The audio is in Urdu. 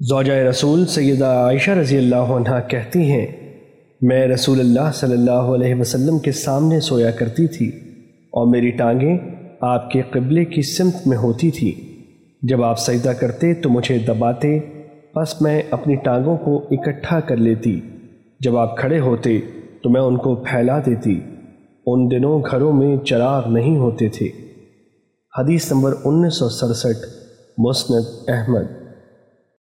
زوجہ رسول سیدہ عائشہ رضی اللہ عنہ کہتی ہیں، میں رسول اللہ صلی اللہ علیہ وسلم کے سامنے سویا کرتی تھی اور میری ٹانگیں آپ کے قبلے کی سمت میں ہوتی تھی۔ جب آپ سجدہ کرتے تو مجھے دباتے، بس میں اپنی ٹانگوں کو اکٹھا کر لیتی۔ جب آپ کھڑے ہوتے تو میں ان کو پھیلا دیتی۔ ان دنوں گھروں میں چراغ نہیں ہوتے تھے۔ حدیث نمبر انیس سو سڑسٹھ، مسند احمد۔